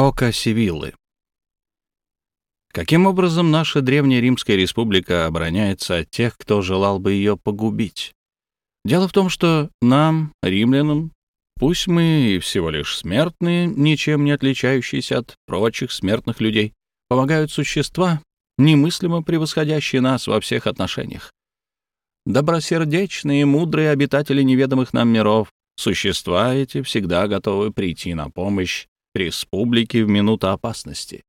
Око Севиллы. Каким образом наша древняя Римская республика обороняется от тех, кто желал бы ее погубить? Дело в том, что нам, римлянам, пусть мы и всего лишь смертные, ничем не отличающиеся от прочих смертных людей, помогают существа, немыслимо превосходящие нас во всех отношениях. Добросердечные, мудрые обитатели неведомых нам миров, существа эти всегда готовы прийти на помощь республики в минуту опасности.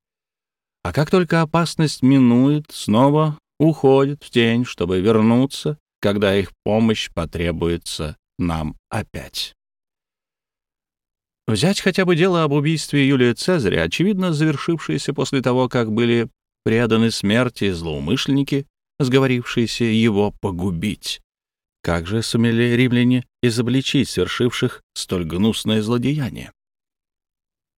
А как только опасность минует, снова уходит в тень, чтобы вернуться, когда их помощь потребуется нам опять. Взять хотя бы дело об убийстве Юлия Цезаря, очевидно завершившееся после того, как были преданы смерти злоумышленники, сговорившиеся его погубить. Как же сумели римляне изобличить совершивших столь гнусное злодеяние?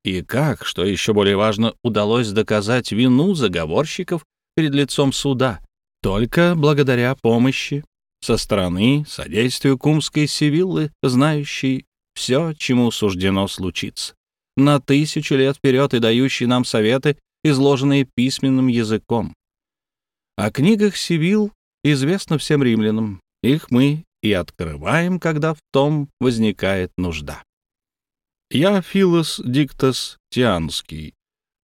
И как, что еще более важно, удалось доказать вину заговорщиков перед лицом суда, только благодаря помощи со стороны содействию кумской Севиллы, знающей все, чему суждено случиться, на тысячу лет вперед и дающей нам советы, изложенные письменным языком. О книгах Севилл известно всем римлянам, их мы и открываем, когда в том возникает нужда. Я Филос Диктос Тианский.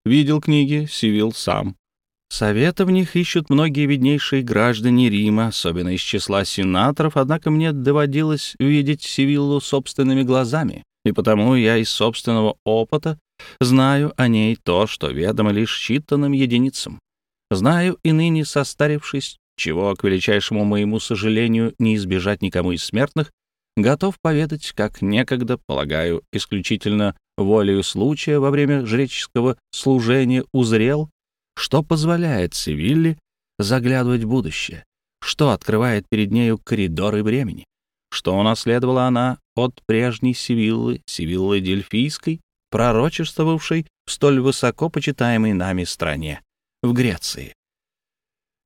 Видел книги, Сивил сам. Совета в них ищут многие виднейшие граждане Рима, особенно из числа сенаторов, однако мне доводилось видеть Сивиллу собственными глазами, и потому я из собственного опыта знаю о ней то, что ведомо лишь считанным единицам. Знаю и ныне состарившись, чего, к величайшему моему сожалению, не избежать никому из смертных, готов поведать, как некогда, полагаю, исключительно волею случая во время жреческого служения узрел, что позволяет Севилле заглядывать в будущее, что открывает перед нею коридоры времени, что унаследовала она от прежней Севиллы, Севиллы Дельфийской, пророчествовавшей в столь высоко почитаемой нами стране, в Греции.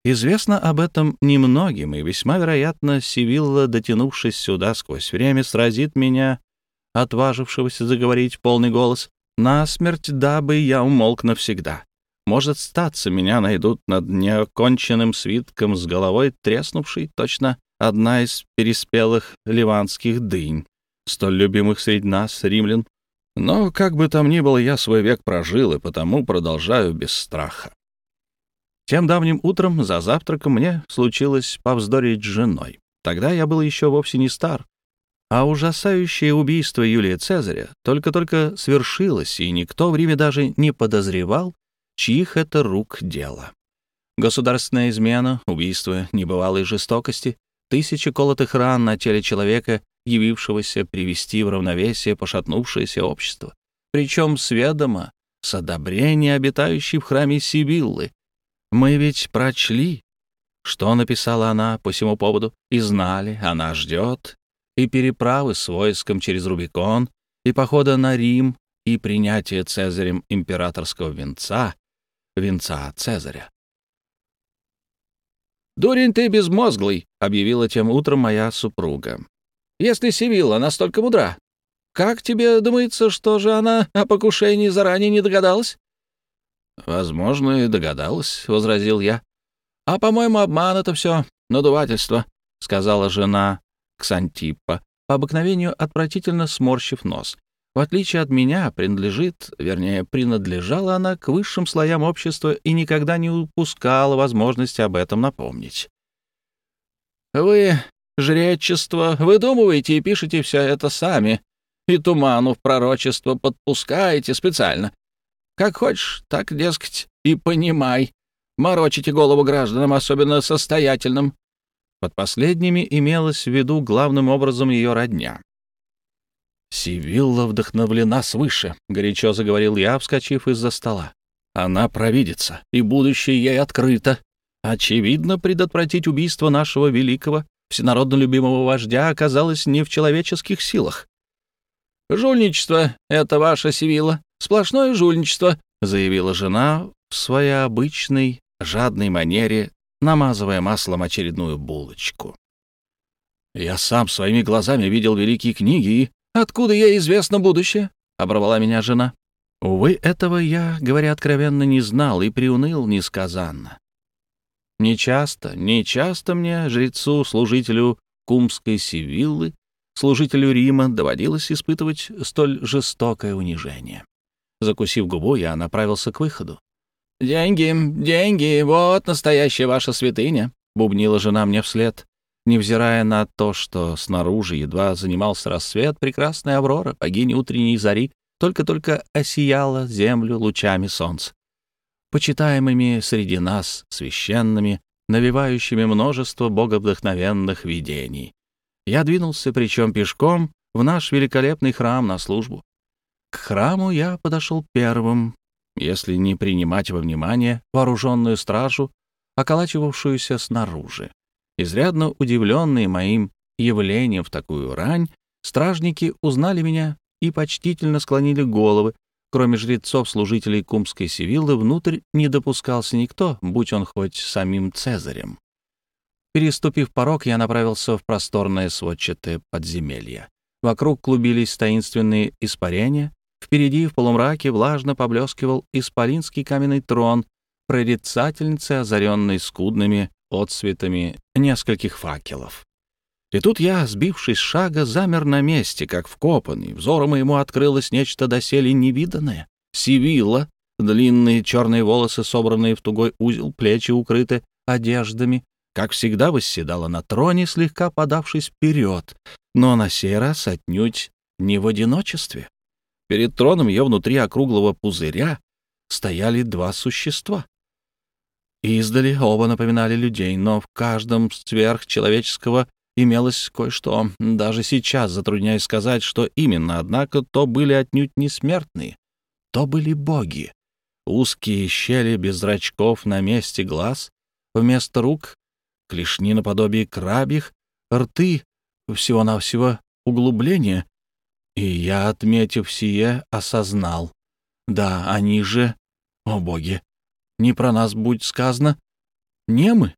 Известно об этом немногим, и весьма вероятно, Сивилла, дотянувшись сюда сквозь время, сразит меня, отважившегося заговорить в полный голос, насмерть, дабы я умолк навсегда. Может, статься меня найдут над неоконченным свитком с головой треснувшей, точно одна из переспелых ливанских дынь, столь любимых среди нас, римлян. Но, как бы там ни было, я свой век прожил, и потому продолжаю без страха. Тем давним утром за завтраком мне случилось повздорить с женой. Тогда я был еще вовсе не стар, а ужасающее убийство Юлия Цезаря только-только свершилось, и никто в Риме даже не подозревал, чьих это рук дело. Государственная измена, убийство небывалой жестокости, тысячи колотых ран на теле человека, явившегося привести в равновесие пошатнувшееся общество. Причем с ведома, с одобрения обитающей в храме Сибиллы, мы ведь прочли, что написала она по всему поводу, и знали, она ждет и переправы с войском через Рубикон, и похода на Рим, и принятия Цезарем императорского венца, венца Цезаря. «Дурень ты безмозглый», — объявила тем утром моя супруга. «Если Севилла настолько мудра, как тебе думается, что же она о покушении заранее не догадалась?» «Возможно, и догадалась», — возразил я. «А, по-моему, обман это все, надувательство», — сказала жена Ксантиппа, по обыкновению отвратительно сморщив нос. В отличие от меня, принадлежит, вернее, принадлежала она к высшим слоям общества и никогда не упускала возможности об этом напомнить. «Вы, жречество, выдумываете и пишете все это сами, и туману в пророчество подпускаете специально, как хочешь, так, дескать, и понимай. Морочите голову гражданам, особенно состоятельным. Под последними имелось в виду главным образом ее родня. «Сивилла вдохновлена свыше», — горячо заговорил я, вскочив из-за стола. «Она провидится, и будущее ей открыто. Очевидно, предотвратить убийство нашего великого, всенародно любимого вождя оказалось не в человеческих силах. «Жульничество — это ваша Сивилла, Сплошное жульничество», — заявила жена в своей обычной жадной манере, намазывая маслом очередную булочку. «Я сам своими глазами видел великие книги, и откуда ей известно будущее?» — оборвала меня жена. Увы, этого я, говоря откровенно, не знал и приуныл несказанно. Нечасто, нечасто мне, жрецу, служителю кумской Сивиллы, служителю Рима, доводилось испытывать столь жестокое унижение. Закусив губу, я направился к выходу. «Деньги, деньги, вот настоящая ваша святыня», — бубнила жена мне вслед. Невзирая на то, что снаружи едва занимался рассвет, прекрасная Аврора, богиня утренней зари, только-только осияла землю лучами солнца. Почитаемыми среди нас священными, навевающими множество боговдохновенных видений. Я двинулся, причем пешком, в наш великолепный храм на службу. К храму я подошел первым, если не принимать во внимание вооруженную стражу, околачивавшуюся снаружи. Изрядно удивленные моим явлением в такую рань, стражники узнали меня и почтительно склонили головы. Кроме жрецов-служителей Кумской Сивиллы, внутрь не допускался никто, будь он хоть самим Цезарем. Переступив порог, я направился в просторное сводчатое подземелье. Вокруг клубились таинственные испарения. Впереди, в полумраке, влажно поблескивал исполинский каменный трон прорицательницы, озаренный скудными отсветами нескольких факелов. И тут я, сбившись с шага, замер на месте, как вкопанный. Взору моему открылось нечто доселе невиданное. Сивилла, длинные черные волосы, собранные в тугой узел, плечи укрыты одеждами, как всегда восседала на троне, слегка подавшись вперед, но на сей раз отнюдь не в одиночестве. Перед троном ее внутри округлого пузыря стояли два существа. Издали оба напоминали людей, но в каждом сверхчеловеческого имелось кое-что. Даже сейчас затрудняюсь сказать, что именно, однако то были отнюдь не смертные, то были боги. Узкие щели без зрачков на месте глаз, вместо рук — клешни наподобие крабьих, рты — всего-навсего углубление. И я, отметив сие, осознал. Да, они же, о боги, не про нас будь сказано. Не мы?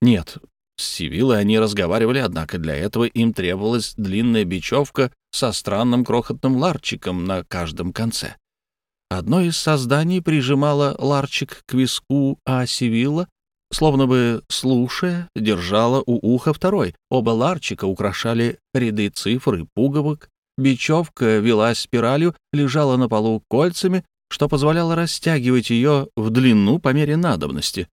Нет, с Сивилой они разговаривали, однако для этого им требовалась длинная бечевка со странным крохотным ларчиком на каждом конце. Одно из созданий прижимало ларчик к виску, а Сивилла, словно бы слушая, держала у уха второй. Оба ларчика украшали ряды цифр и пуговок. Бечевка велась спиралью, лежала на полу кольцами, что позволяло растягивать ее в длину по мере надобности.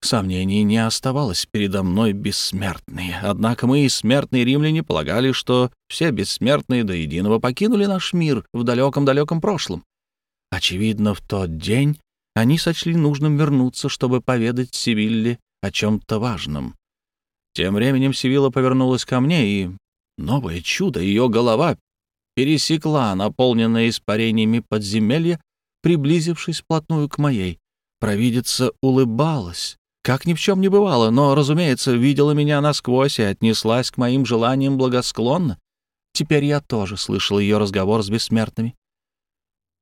Сомнений не оставалось передо мной бессмертные. Однако мы, смертные римляне, полагали, что все бессмертные до единого покинули наш мир в далеком-далеком прошлом. Очевидно, в тот день они сочли нужным вернуться, чтобы поведать Сивилле о чем-то важном. Тем временем Сивилла повернулась ко мне, и новое чудо, ее голова пересекла наполненное испарениями подземелья приблизившись вплотную к моей. Провидица улыбалась, как ни в чем не бывало, но, разумеется, видела меня насквозь и отнеслась к моим желаниям благосклонно. Теперь я тоже слышал ее разговор с бессмертными.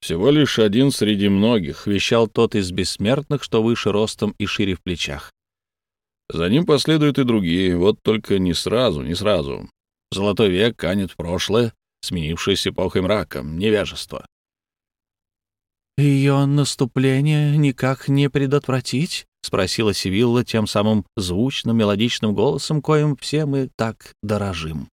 «Всего лишь один среди многих», — вещал тот из бессмертных, что выше ростом и шире в плечах. «За ним последуют и другие, вот только не сразу, не сразу. Золотой век канет в прошлое, сменившись эпохой мрака, невежества. «Ее наступление никак не предотвратить?» — спросила Сивилла тем самым звучным, мелодичным голосом, коим все мы так дорожим.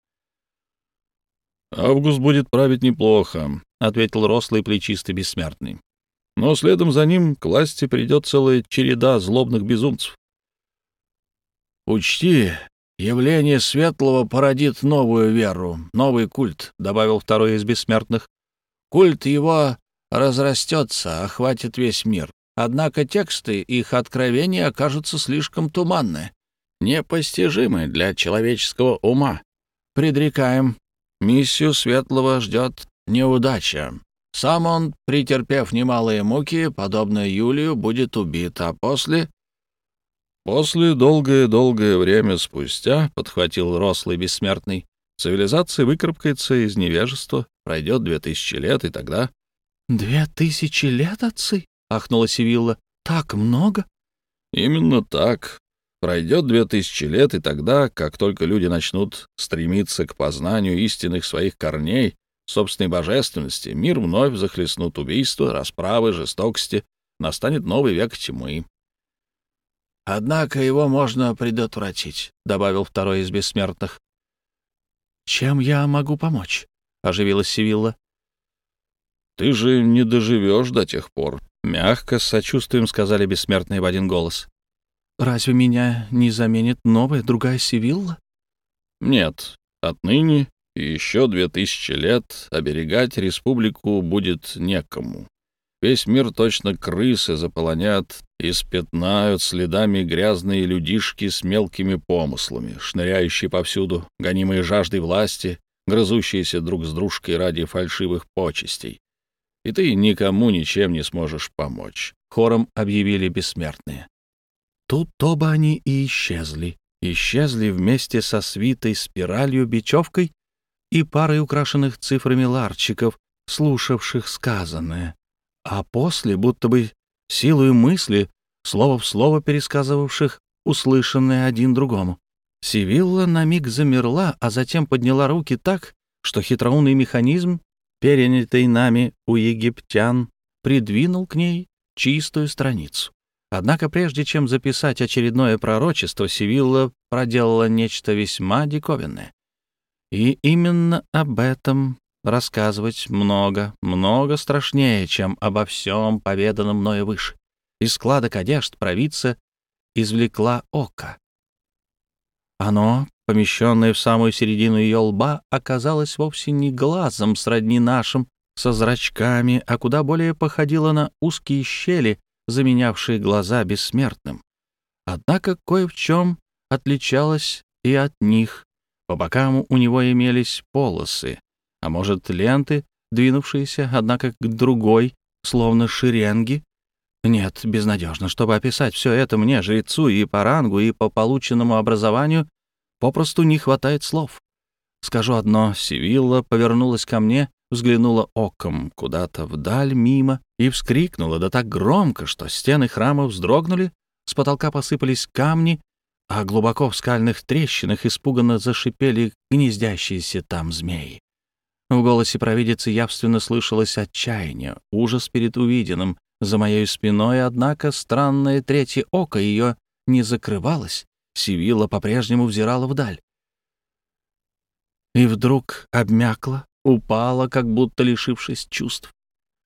«Август будет править неплохо», — ответил рослый плечистый бессмертный. «Но следом за ним к власти придет целая череда злобных безумцев». «Учти, явление светлого породит новую веру, новый культ», — добавил второй из бессмертных. «Культ его разрастется, охватит весь мир. Однако тексты их откровений окажутся слишком туманны, непостижимы для человеческого ума. Предрекаем, миссию Светлого ждет неудача. Сам он, претерпев немалые муки, подобно Юлию, будет убит, а после... После долгое-долгое время спустя, — подхватил рослый бессмертный, — цивилизация выкарабкается из невежества, пройдет две тысячи лет, и тогда... «Две тысячи лет, отцы?» — ахнула Сивилла. «Так много?» «Именно так. Пройдет две тысячи лет, и тогда, как только люди начнут стремиться к познанию истинных своих корней, собственной божественности, мир вновь захлестнут убийства, расправы, жестокости, настанет новый век тьмы. «Однако его можно предотвратить», — добавил второй из бессмертных. «Чем я могу помочь?» — оживилась Сивилла. «Ты же не доживешь до тех пор», — мягко, с сочувствием сказали бессмертные в один голос. «Разве меня не заменит новая, другая Сивилла?» «Нет, отныне и еще две тысячи лет оберегать республику будет некому. Весь мир точно крысы заполонят и спятнают следами грязные людишки с мелкими помыслами, шныряющие повсюду, гонимые жаждой власти, грызущиеся друг с дружкой ради фальшивых почестей. И ты никому ничем не сможешь помочь», — хором объявили бессмертные. Тут оба они и исчезли. Исчезли вместе со свитой спиралью, бечевкой и парой украшенных цифрами ларчиков, слушавших сказанное а после, будто бы силой мысли, слово в слово пересказывавших услышанное один другому. Сивилла на миг замерла, а затем подняла руки так, что хитроумный механизм, перенятый нами у египтян, придвинул к ней чистую страницу. Однако прежде чем записать очередное пророчество, Сивилла проделала нечто весьма диковинное. И именно об этом рассказывать много, много страшнее, чем обо всем поведанном мною выше. Из складок одежд провидца извлекла око. Оно, помещенное в самую середину ее лба, оказалось вовсе не глазом сродни нашим, со зрачками, а куда более походило на узкие щели, заменявшие глаза бессмертным. Однако кое в чем отличалось и от них. По бокам у него имелись полосы, а может, ленты, двинувшиеся, однако, к другой, словно шеренги? Нет, безнадежно. Чтобы описать все это мне, жрецу, и по рангу, и по полученному образованию, попросту не хватает слов. Скажу одно, Сивилла повернулась ко мне, взглянула оком куда-то вдаль, мимо, и вскрикнула, да так громко, что стены храма вздрогнули, с потолка посыпались камни, а глубоко в скальных трещинах испуганно зашипели гнездящиеся там змеи. В голосе провидицы явственно слышалось отчаяние, ужас перед увиденным. За моей спиной, однако, странное третье око ее не закрывалось. Сивила по-прежнему взирала вдаль. И вдруг обмякла, упала, как будто лишившись чувств.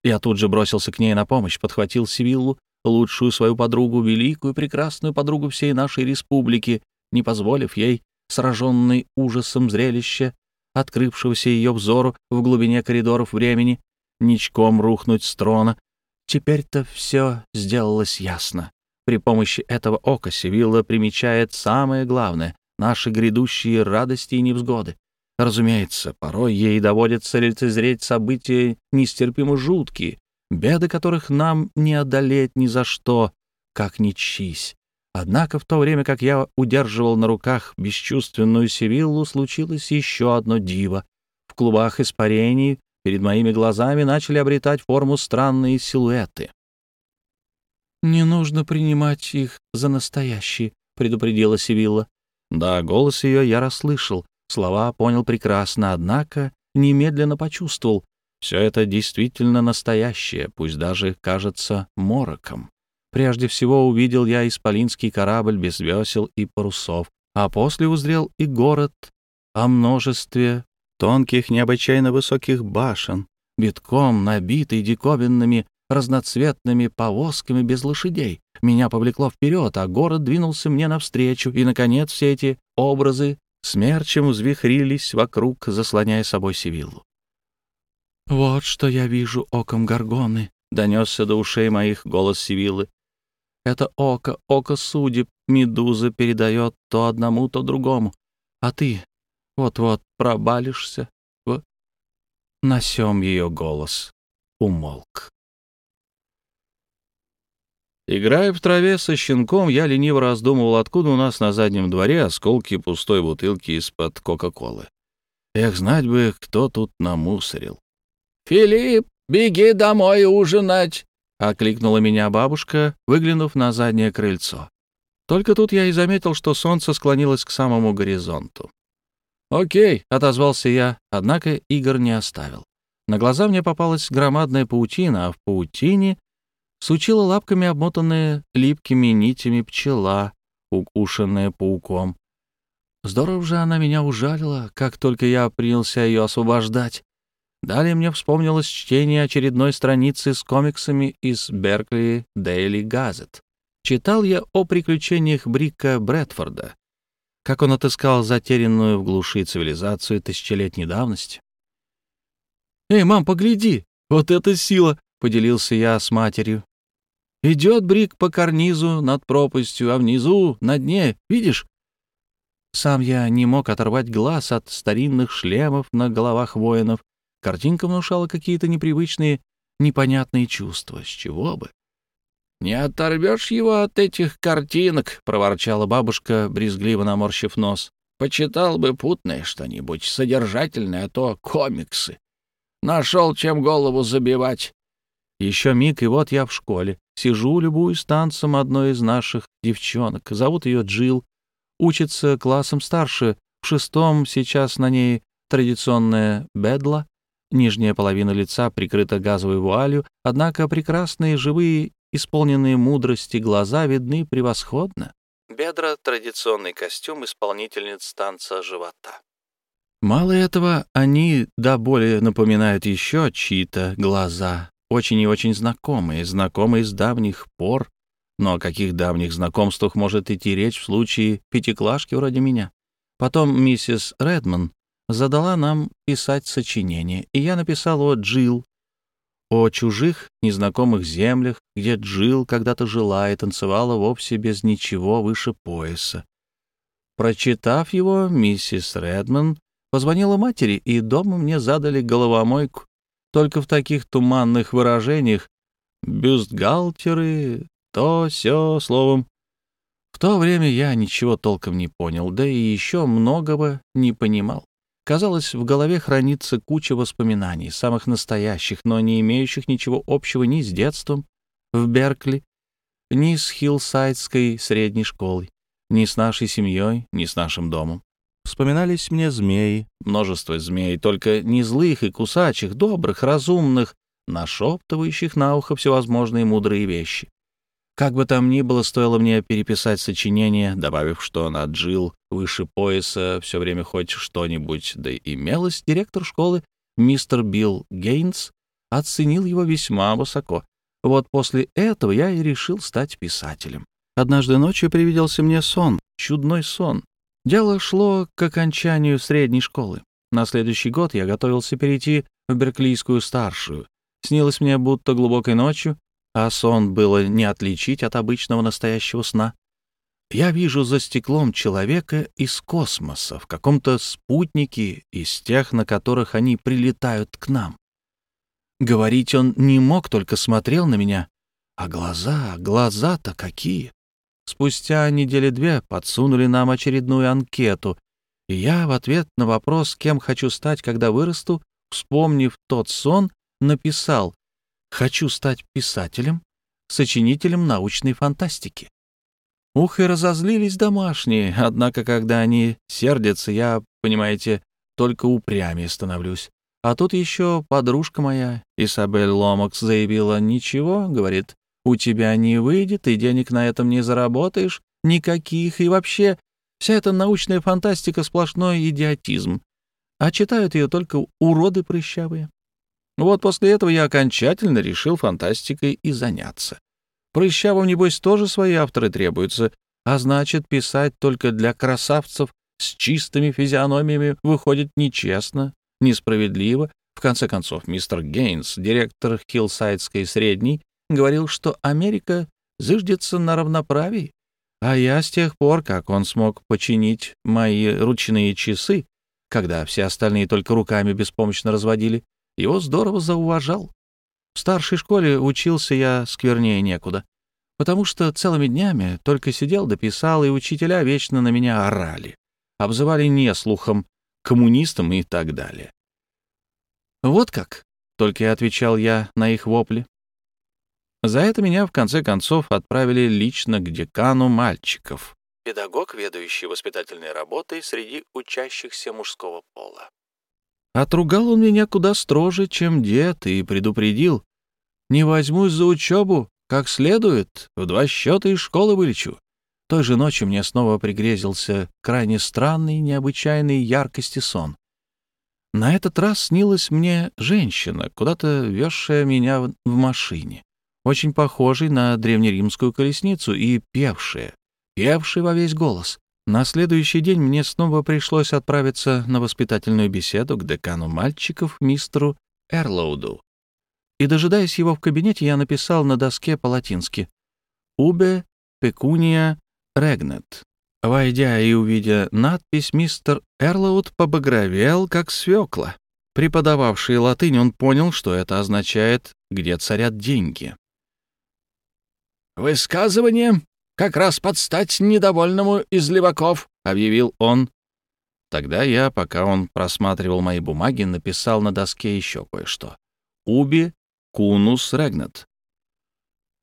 Я тут же бросился к ней на помощь, подхватил Сивиллу, лучшую свою подругу, великую, прекрасную подругу всей нашей республики, не позволив ей, сраженной ужасом зрелища, открывшегося ее взору в глубине коридоров времени, ничком рухнуть с трона. Теперь-то все сделалось ясно. При помощи этого ока Севилла примечает самое главное — наши грядущие радости и невзгоды. Разумеется, порой ей доводится лицезреть события нестерпимо жуткие, беды которых нам не одолеть ни за что, как ни чись. Однако в то время, как я удерживал на руках бесчувственную Севиллу, случилось еще одно диво. В клубах испарений перед моими глазами начали обретать форму странные силуэты. «Не нужно принимать их за настоящие», — предупредила Севилла. Да, голос ее я расслышал, слова понял прекрасно, однако немедленно почувствовал. Все это действительно настоящее, пусть даже кажется мороком. Прежде всего увидел я исполинский корабль без весел и парусов, а после узрел и город о множестве тонких, необычайно высоких башен, битком набитый диковинными разноцветными повозками без лошадей. Меня повлекло вперед, а город двинулся мне навстречу, и, наконец, все эти образы смерчем взвихрились вокруг, заслоняя собой Севиллу. «Вот что я вижу оком Гаргоны», — донесся до ушей моих голос Севиллы. Это око, око судеб, медуза передает то одному, то другому. А ты вот-вот пробалишься в... На сём ее голос умолк. Играя в траве со щенком, я лениво раздумывал, откуда у нас на заднем дворе осколки пустой бутылки из-под Кока-Колы. Эх, знать бы, кто тут намусорил. «Филипп, беги домой ужинать!» — окликнула меня бабушка, выглянув на заднее крыльцо. Только тут я и заметил, что солнце склонилось к самому горизонту. «Окей», — отозвался я, однако Игорь не оставил. На глаза мне попалась громадная паутина, а в паутине сучила лапками обмотанная липкими нитями пчела, укушенная пауком. Здорово же она меня ужалила, как только я принялся ее освобождать. Далее мне вспомнилось чтение очередной страницы с комиксами из Беркли Дейли Газет. Читал я о приключениях Брика Брэдфорда, как он отыскал затерянную в глуши цивилизацию тысячелетней давности. «Эй, мам, погляди, вот это сила!» — поделился я с матерью. «Идет Брик по карнизу над пропастью, а внизу, на дне, видишь?» Сам я не мог оторвать глаз от старинных шлемов на головах воинов. Картинка внушала какие-то непривычные, непонятные чувства. С чего бы? «Не оторвешь его от этих картинок», — проворчала бабушка, брезгливо наморщив нос. «Почитал бы путное что-нибудь, содержательное, а то комиксы. Нашел, чем голову забивать». Еще миг, и вот я в школе. Сижу, любуюсь танцем одной из наших девчонок. Зовут ее Джил. Учится классом старше. В шестом сейчас на ней традиционная бедла. Нижняя половина лица прикрыта газовой вуалью, однако прекрасные живые исполненные мудрости глаза видны превосходно. Бедра — традиционный костюм исполнительниц танца живота. Мало этого, они до более напоминают еще чьи-то глаза, очень и очень знакомые, знакомые с давних пор. Но о каких давних знакомствах может идти речь в случае пятиклашки вроде меня? Потом миссис Редман задала нам писать сочинение, и я написал о Джилл, о чужих, незнакомых землях, где Джил когда-то жила и танцевала вовсе без ничего выше пояса. Прочитав его, миссис Редман позвонила матери, и дома мне задали головомойку. Только в таких туманных выражениях бюстгальтеры, то все словом. В то время я ничего толком не понял, да и еще многого не понимал. Казалось, в голове хранится куча воспоминаний, самых настоящих, но не имеющих ничего общего ни с детством в Беркли, ни с Хиллсайдской средней школой, ни с нашей семьей, ни с нашим домом. Вспоминались мне змеи, множество змей, только не злых и кусачих, добрых, разумных, нашептывающих на ухо всевозможные мудрые вещи. Как бы там ни было, стоило мне переписать сочинение, добавив, что на Джил выше пояса все время хоть что-нибудь да имелось, директор школы, мистер Билл Гейнс, оценил его весьма высоко. Вот после этого я и решил стать писателем. Однажды ночью привиделся мне сон, чудной сон. Дело шло к окончанию средней школы. На следующий год я готовился перейти в Берклийскую старшую. Снилось мне, будто глубокой ночью а сон было не отличить от обычного настоящего сна. Я вижу за стеклом человека из космоса, в каком-то спутнике из тех, на которых они прилетают к нам. Говорить он не мог, только смотрел на меня. А глаза, глаза-то какие! Спустя недели две подсунули нам очередную анкету, и я в ответ на вопрос, кем хочу стать, когда вырасту, вспомнив тот сон, написал Хочу стать писателем, сочинителем научной фантастики. Ух, и разозлились домашние, однако, когда они сердятся, я, понимаете, только упрямее становлюсь. А тут еще подружка моя, Isabel Ломакс, заявила, «Ничего, — говорит, — у тебя не выйдет, и денег на этом не заработаешь, никаких, и вообще вся эта научная фантастика — сплошной идиотизм. А читают ее только уроды прыщавые. Вот после этого я окончательно решил фантастикой и заняться. Прыщавым, небось, тоже свои авторы требуются, а значит, писать только для красавцев с чистыми физиономиями выходит нечестно, несправедливо. В конце концов, мистер Гейнс, директор Хиллсайдской средней, говорил, что Америка зыждется на равноправии, а я с тех пор, как он смог починить мои ручные часы, когда все остальные только руками беспомощно разводили, его здорово зауважал. В старшей школе учился я сквернее некуда, потому что целыми днями только сидел дописал, и учителя вечно на меня орали, обзывали неслухом, коммунистом и так далее. «Вот как?» — только и отвечал я на их вопли. За это меня, в конце концов, отправили лично к декану мальчиков, педагог, ведущий воспитательной работой среди учащихся мужского пола. Отругал он меня куда строже, чем дед, и предупредил. Не возьмусь за учебу, как следует, в два счета из школы вылечу. Той же ночью мне снова пригрезился крайне странный, необычайной яркости сон. На этот раз снилась мне женщина, куда-то везшая меня в машине, очень похожей на древнеримскую колесницу и певшая, певшая во весь голос. На следующий день мне снова пришлось отправиться на воспитательную беседу к декану мальчиков, мистеру Эрлоуду. И, дожидаясь его в кабинете, я написал на доске по-латински «Убе пекуния регнет». Войдя и увидя надпись, мистер Эрлоуд побагровел, как свекла. Преподававший латынь, он понял, что это означает «где царят деньги». «Высказывание как раз под стать недовольному из леваков», — объявил он. Тогда я, пока он просматривал мои бумаги, написал на доске еще кое-что. «Уби кунус регнет».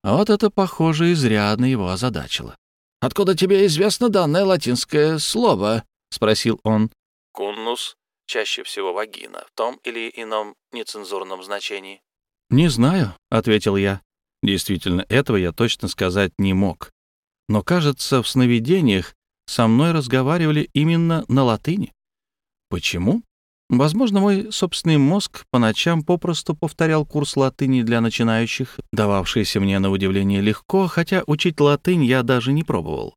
А вот это, похоже, изрядно его озадачило. «Откуда тебе известно данное латинское слово?» — спросил он. «Куннус» — чаще всего вагина, в том или ином нецензурном значении. «Не знаю», — ответил я. Действительно, этого я точно сказать не мог. Но, кажется, в сновидениях со мной разговаривали именно на латыни. Почему? Возможно, мой собственный мозг по ночам попросту повторял курс латыни для начинающих, дававшийся мне на удивление легко, хотя учить латынь я даже не пробовал.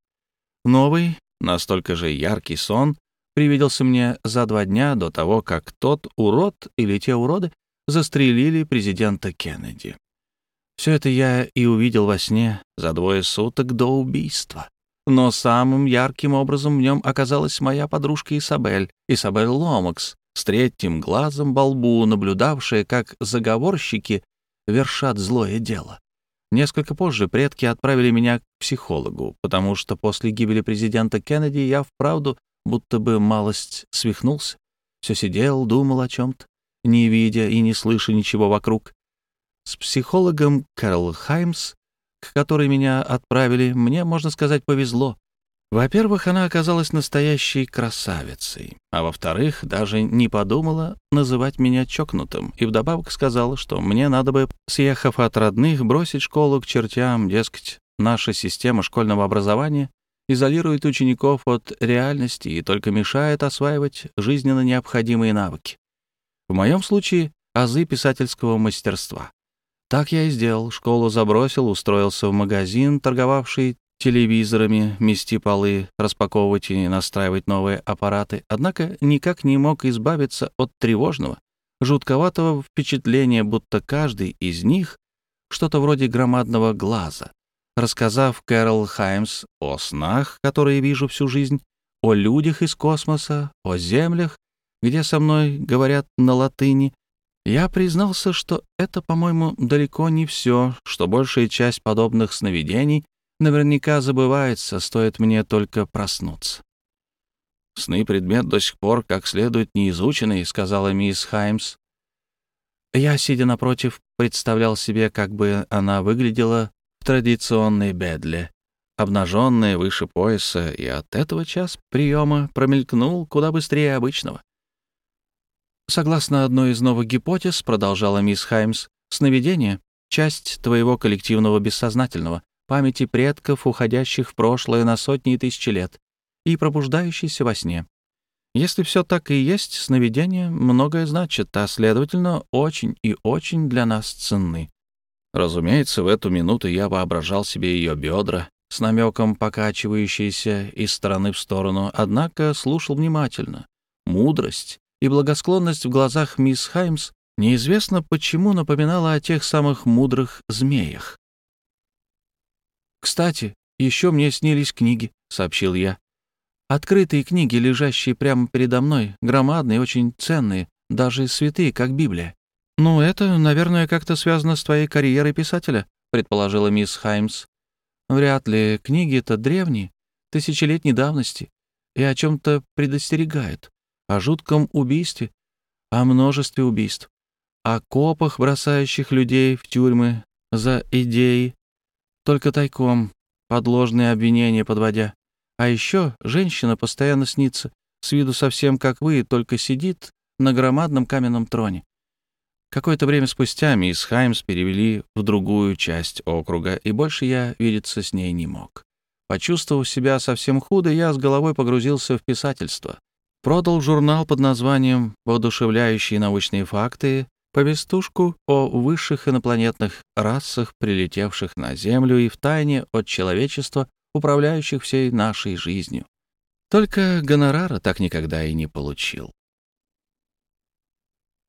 Новый, настолько же яркий сон привиделся мне за два дня до того, как тот урод или те уроды застрелили президента Кеннеди. Все это я и увидел во сне за двое суток до убийства. Но самым ярким образом в нем оказалась моя подружка Исабель, Исабель Ломакс, с третьим глазом во наблюдавшая, как заговорщики вершат злое дело. Несколько позже предки отправили меня к психологу, потому что после гибели президента Кеннеди я вправду будто бы малость свихнулся. Все сидел, думал о чем-то, не видя и не слыша ничего вокруг. С психологом Кэрол Хаймс, к которой меня отправили, мне, можно сказать, повезло. Во-первых, она оказалась настоящей красавицей, а во-вторых, даже не подумала называть меня чокнутым и вдобавок сказала, что мне надо бы, съехав от родных, бросить школу к чертям, дескать, наша система школьного образования изолирует учеников от реальности и только мешает осваивать жизненно необходимые навыки. В моем случае — азы писательского мастерства. Так я и сделал. Школу забросил, устроился в магазин, торговавший телевизорами, мести полы, распаковывать и настраивать новые аппараты, однако никак не мог избавиться от тревожного, жутковатого впечатления, будто каждый из них что-то вроде громадного глаза. Рассказав Кэрол Хаймс о снах, которые вижу всю жизнь, о людях из космоса, о землях, где со мной говорят на латыни, я признался, что это, по-моему, далеко не все, что большая часть подобных сновидений наверняка забывается, стоит мне только проснуться. «Сны — предмет до сих пор как следует неизученный», — сказала мисс Хаймс. Я, сидя напротив, представлял себе, как бы она выглядела в традиционной бедле, обнаженная выше пояса, и от этого час приема промелькнул куда быстрее обычного. Согласно одной из новых гипотез, продолжала мисс Хаймс, сновидение — часть твоего коллективного бессознательного, памяти предков, уходящих в прошлое на сотни и тысячи лет, и пробуждающейся во сне. Если все так и есть, сновидения многое значат, а, следовательно, очень и очень для нас ценны. Разумеется, в эту минуту я воображал себе ее бедра, с намеком покачивающиеся из стороны в сторону, однако слушал внимательно. Мудрость и благосклонность в глазах мисс Хаймс неизвестно почему напоминала о тех самых мудрых змеях. «Кстати, еще мне снились книги», — сообщил я. «Открытые книги, лежащие прямо передо мной, громадные, очень ценные, даже святые, как Библия». «Ну, это, наверное, как-то связано с твоей карьерой писателя», — предположила мисс Хаймс. «Вряд ли. Книги-то древние, тысячелетней давности, и о чем-то предостерегают. О жутком убийстве, о множестве убийств, о копах, бросающих людей в тюрьмы за идеи, только тайком, подложные обвинения подводя. А еще женщина постоянно снится, с виду совсем как вы, только сидит на громадном каменном троне. Какое-то время спустя мисс Хаймс перевели в другую часть округа, и больше я видеться с ней не мог. Почувствовав себя совсем худо, я с головой погрузился в писательство. Продал журнал под названием «Воодушевляющие научные факты», повестушку о высших инопланетных расах, прилетевших на Землю и втайне от человечества, управляющих всей нашей жизнью. Только гонорара так никогда и не получил.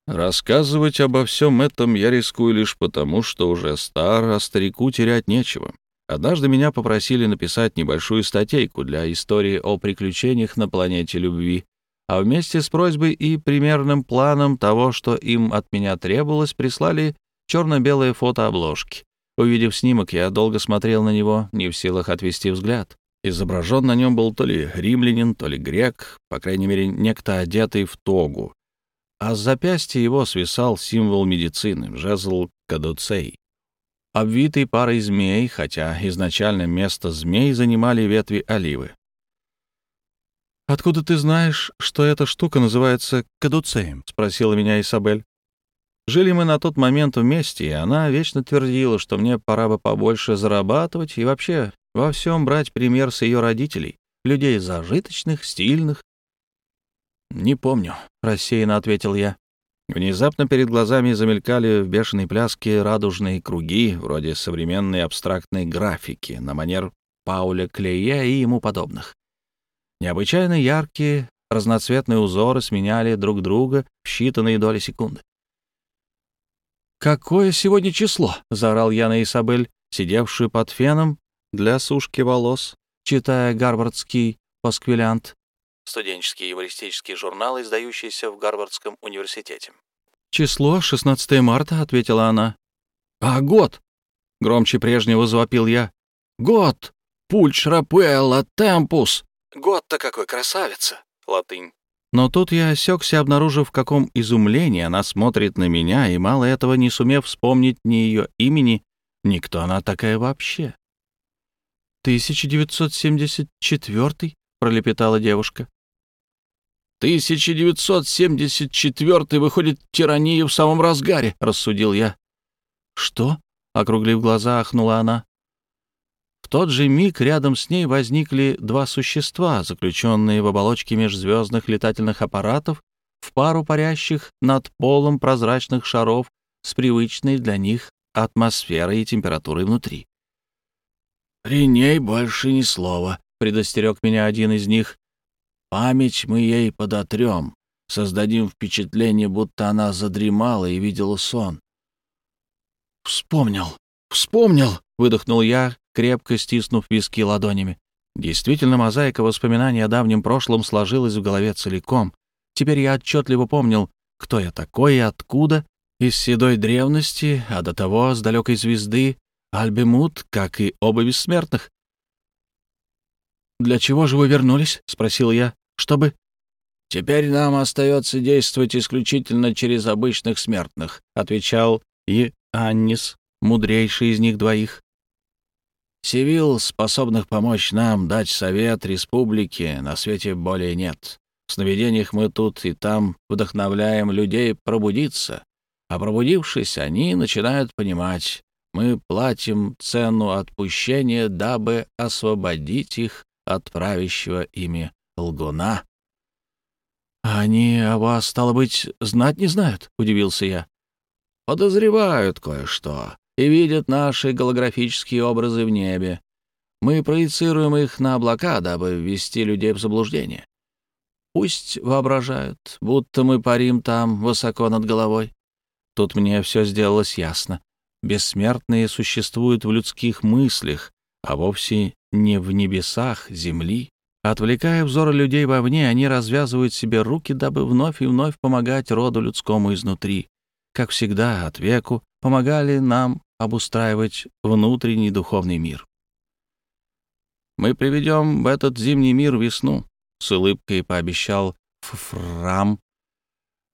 Рассказывать обо всем этом я рискую лишь потому, что уже стар, а старику терять нечего. Однажды меня попросили написать небольшую статейку для истории о приключениях на планете любви, а вместе с просьбой и примерным планом того, что им от меня требовалось, прислали черно-белые фотообложки. Увидев снимок, я долго смотрел на него, не в силах отвести взгляд. Изображен на нем был то ли римлянин, то ли грек, по крайней мере, некто одетый в тогу. А с запястья его свисал символ медицины — жезл кадуцей. Обвитый парой змей, хотя изначально место змей занимали ветви оливы. «Откуда ты знаешь, что эта штука называется кадуцеем?» — спросила меня Isabel. Жили мы на тот момент вместе, и она вечно твердила, что мне пора бы побольше зарабатывать и вообще во всем брать пример с ее родителей, людей зажиточных, стильных. «Не помню», — рассеянно ответил я. Внезапно перед глазами замелькали в бешеной пляске радужные круги, вроде современной абстрактной графики, на манер Пауля Клея и ему подобных. Необычайно яркие, разноцветные узоры сменяли друг друга в считанные доли секунды. «Какое сегодня число?» — заорал я на Исабель, сидевшую под феном для сушки волос, читая гарвардский пасквилянт, студенческий юмористический журнал, издающийся в Гарвардском университете. «Число 16 марта», — ответила она. «А год?» — громче прежнего завопил я. «Год! Пульч рапелла темпус!» «Год-то какой красавица!» — латынь. Но тут я осекся, обнаружив, в каком изумлении она смотрит на меня, и мало этого не сумев вспомнить ни ее имени, ни кто она такая вообще. «1974?» — пролепетала девушка. 1974 выходит тирания в самом разгаре, рассудил я. Что? округлив глаза, ахнула она. В тот же миг рядом с ней возникли два существа, заключенные в оболочке межзвездных летательных аппаратов, в пару парящих над полом прозрачных шаров с привычной для них атмосферой и температурой внутри. «При ней больше ни слова», — предостерег меня один из них, Память мы ей подотрем, создадим впечатление, будто она задремала и видела сон. «Вспомнил! Вспомнил!» — выдохнул я, крепко стиснув виски ладонями. Действительно, мозаика воспоминаний о давнем прошлом сложилась в голове целиком. Теперь я отчетливо помнил, кто я такой и откуда, из седой древности, а до того с далекой звезды, Альбемут, как и оба бессмертных. «Для чего же вы вернулись?» — спросил я. «Чтобы...» «Теперь нам остается действовать исключительно через обычных смертных», — отвечал и Аннис, мудрейший из них двоих. «Сивил, способных помочь нам дать совет республике, на свете более нет. В сновидениях мы тут и там вдохновляем людей пробудиться, а пробудившись, они начинают понимать, мы платим цену отпущения, дабы освободить их от правящего ими лгуна. «А они о вас, стало быть, знать не знают?» — удивился я. «Подозревают кое-что и видят наши голографические образы в небе. Мы проецируем их на облака, дабы ввести людей в заблуждение. Пусть воображают, будто мы парим там высоко над головой. Тут мне все сделалось ясно. Бессмертные существуют в людских мыслях, а вовсе не в небесах земли. Отвлекая взоры людей вовне, они развязывают себе руки, дабы вновь и вновь помогать роду людскому изнутри. Как всегда, от веку помогали нам обустраивать внутренний духовный мир. «Мы приведем в этот зимний мир весну», — с улыбкой пообещал Фрам.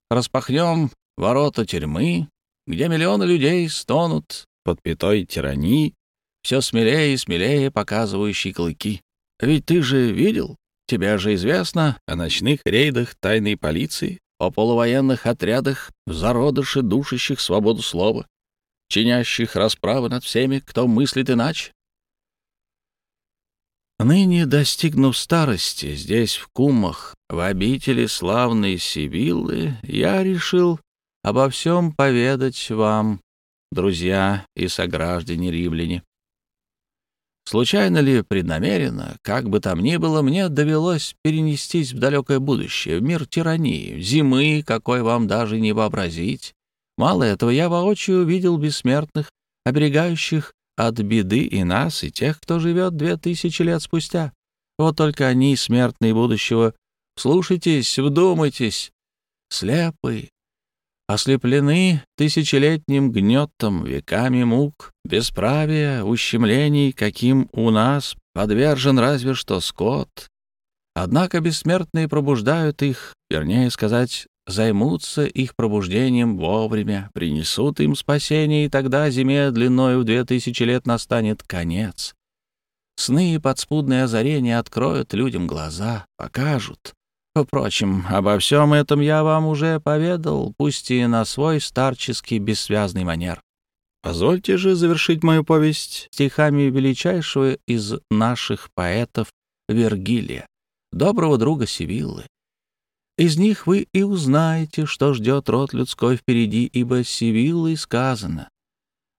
«Распахнем ворота тюрьмы, где миллионы людей стонут под пятой тирании, все смелее и смелее показывающий клыки. Ведь ты же видел, тебе же известно о ночных рейдах тайной полиции, о полувоенных отрядах зародыше душащих свободу слова, чинящих расправы над всеми, кто мыслит иначе. Ныне, достигнув старости, здесь, в Кумах, в обители славной Сибиллы, я решил обо всем поведать вам, друзья и сограждане-римляне. Случайно ли, преднамеренно, как бы там ни было, мне довелось перенестись в далекое будущее, в мир тирании, зимы, какой вам даже не вообразить. Мало этого, я воочию увидел бессмертных, оберегающих от беды и нас, и тех, кто живет две тысячи лет спустя. Вот только они, смертные будущего, слушайтесь, вдумайтесь, слепые, ослеплены тысячелетним гнетом, веками мук, бесправия, ущемлений, каким у нас подвержен разве что скот. Однако бессмертные пробуждают их, вернее сказать, займутся их пробуждением вовремя, принесут им спасение, и тогда зиме длиной в две тысячи лет настанет конец. Сны и подспудные озарения откроют людям глаза, покажут, Впрочем, обо всем этом я вам уже поведал, пусть и на свой старческий бессвязный манер. Позвольте же завершить мою повесть стихами величайшего из наших поэтов Вергилия, доброго друга Сивиллы. Из них вы и узнаете, что ждет род людской впереди, ибо Сивиллой сказано.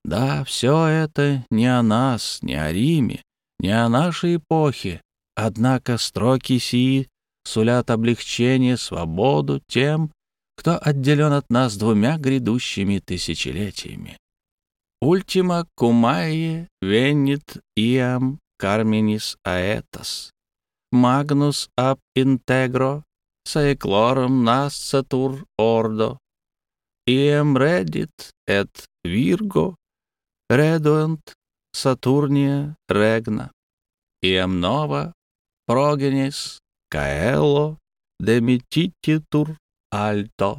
Да, все это не о нас, не о Риме, не о нашей эпохе, однако строки сии сулят облегчение, свободу тем, кто отделен от нас двумя грядущими тысячелетиями. Ультима кумае венит иам карминис аэтос, магнус ап интегро, саеклором насцатур ордо, ием редит эт вирго, редуент Сатурния регна, ием нова прогенис Caello demitititur alto.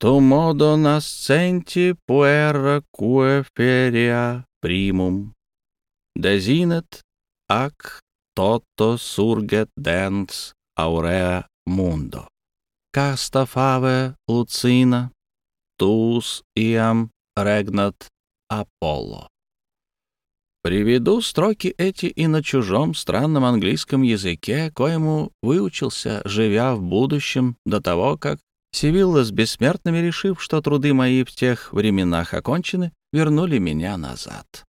Tu modo nascenti puera quae feria primum. Desinet ac toto surget dens aurea Casta fave Lucina, tuus iam regnat Apollo. Приведу строки эти и на чужом странном английском языке, коему выучился, живя в будущем, до того, как Сивилла с бессмертными, решив, что труды мои в тех временах окончены, вернули меня назад.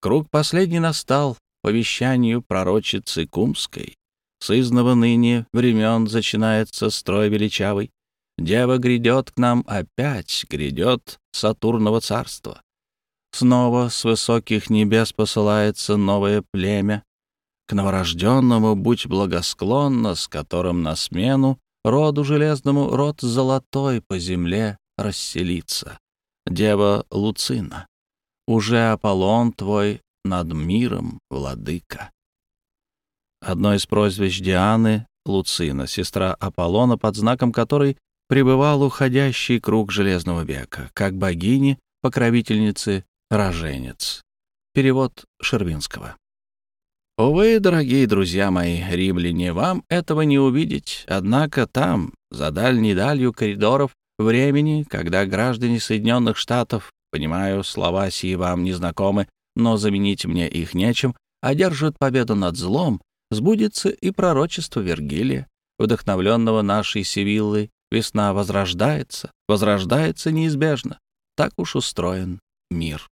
Круг последний настал по вещанию пророчицы Кумской. С изного ныне времен начинается строй величавый. Дева грядет к нам опять, грядет Сатурного царства. Снова с высоких небес посылается новое племя. К новорожденному будь благосклонна, с которым на смену роду железному род золотой по земле расселится. Дева Луцина, уже Аполлон твой над миром, владыка. Одно из прозвищ Дианы — Луцина, сестра Аполлона, под знаком которой пребывал уходящий круг Железного века, как богини, покровительницы Роженец. Перевод Шервинского. Увы, дорогие друзья мои, римляне, вам этого не увидеть, однако там, за дальней далью коридоров времени, когда граждане Соединенных Штатов, понимаю, слова сии вам незнакомы, но заменить мне их нечем, одержат победу над злом, сбудется и пророчество Вергилия, вдохновленного нашей Севиллой, весна возрождается, возрождается неизбежно. Так уж устроен мир.